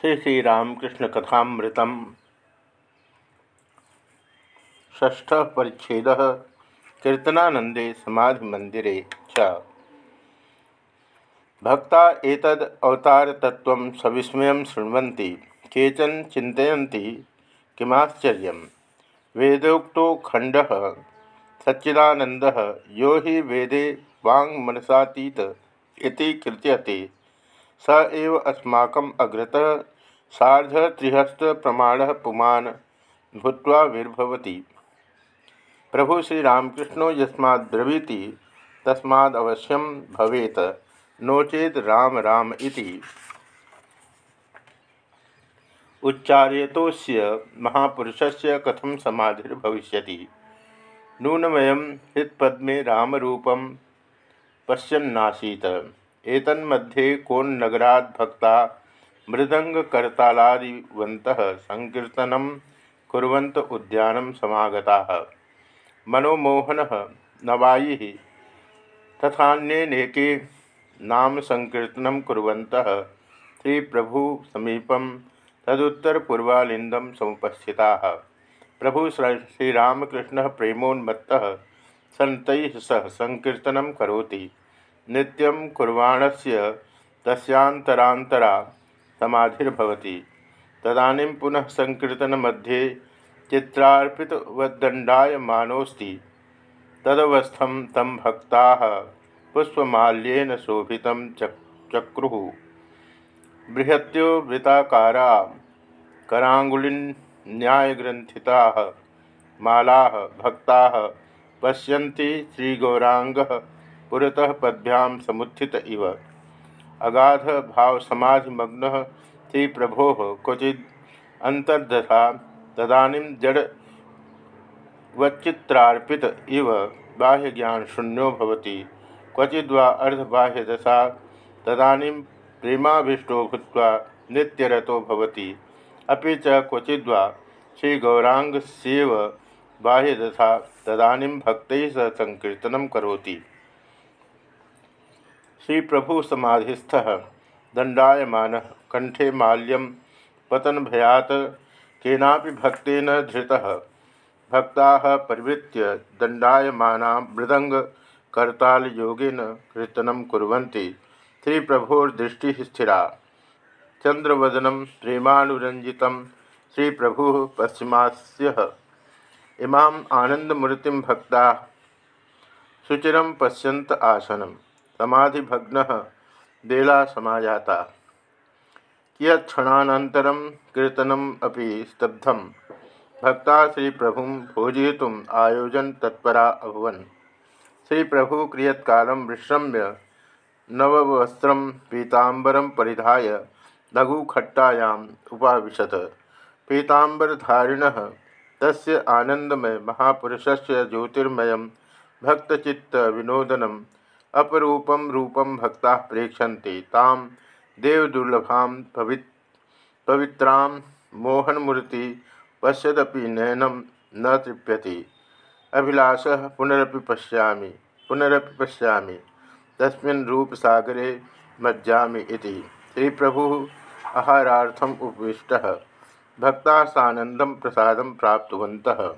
श्री श्रीरामकृष्ण कथामृतम। ष्ठ परिच्छेद कीर्तनानंदे समाधि मंदिरे च। भक्ता एतद अवतार तत्व सविस्मय शृण्वन्ति, केचन चिंतयन्ति किमाश्चर्य वेदोक्तो खंड सच्चिदानंद यो हि वेदे वांग मनसातीत इति कीर्त्यते स एव अस्माकम् अग्रतः। सार्धत्रिहस्त प्रमाण पुमान भूत्वा विर्भवति। प्रभु श्रीरामकृष्णो यस्माद्ब्रवीति तस्मादवश्यम भवेत। नोचेत राम राम इति। उच्चार्यतोस्य महापुरुषस्य कथम समाधिर्भविष्यति। नूनमयं हृत्पद्मे रामरूपं पश्यन्नासीत्। एतन्मध्ये कोन्नगरात् भक्ता मृदंगकर्तालादिवन्तः संकीर्तनं कुर्वन्त उद्यानं समागताः। मनोमोहनः नवायिः तथान्येनेके नाम संकीर्तनं कुर्वन्तः श्रीप्रभुसमीपं तदुत्तरपूर्वालिन्दं समुपस्थिताः। प्रभु श्रीरामकृष्णः प्रेमोन्मत्तः सन्तैः सह संकीर्तनं करोति। नित्यं कुर्वाणस्य तस्यांतरांतरा समाधिर्भवति। तदानीं पुनः संकीर्तनमध्ये चित्रार्पितवद्दण्डायमानोऽस्ति तदवस्थं तं भक्ताः पुष्पमाल्येन शोभितं चक्, चक्रुः। बृहत्यो वृत्ताकारा कराङ्गुलिन्यायग्रन्थिताः मालाः, भक्ताः पश्यन्ति श्रीगौराङ्गः पुरतः पद्भ्यां समुत्थित इव। अगाध भाव समाधिमग्न श्री प्रभो क्वचि अंतर्दशा तदानीं जड़ वच्चित्रार्पित इव बाह्य ज्ञान शून्यो भवति। क्वचिद्वा अर्धबाह्यदशा, तदानीं प्रेमाभीष्टो भूत्वा नित्यरतो भवति। अपि च क्वचिद्वा श्रीगौरांगस्येव बाह्यदशा, तदानीं भक्तैः सह संकीर्तनं करोति। श्री प्रभु समाधिस्थ दंडायमान कंठे माल्यम, पतन भयात केना भक्न धृत। भक्ता परिवृत्य दंडायमाना मृदंग करताल योगेन कीर्तन कुरी श्री प्रभोर्दृष्टि स्थिरा। चंद्रवदनम प्रेमानुरंजित श्री प्रभु पश्चिमास्य। इमाम आनंदमूर्ति भक्ता। शुचिर पश्यंत आसनम। समाधिभग्न देला समाजाता। कियत्णानन्तरं कीर्तनम् अपि स्तब्धं भक्ता श्री प्रभु भोजयितुम् आयोजन तत्परा अभवन्। श्री प्रभु क्रियत्कालं विश्रम्य नववस्त्रं पीताम्बरं परिधाय लघुखट्टायाम् उपाविशत। पीताम्बरधारिणः तस्य आनन्दमय महापुरुषस्य ज्योतिर्मयं भक्तचित्तविनोदनं अपरूपम रूपम भक्ता प्रेक्षन्ते ताम देवदुर्लभा पवित, पवित्रां मोहनमूर्ति पश्यदपि नयनम न तृप्यति। अभिलाष पुनरपि पश्यामि पुनरपि पश्यामि, तस्मिन् रूपसागरे मज्जामि इति। श्रीप्रभु आहारार्थम उपविष्ट, भक्ता सानंदम प्रसाद प्राप्तवन्तः।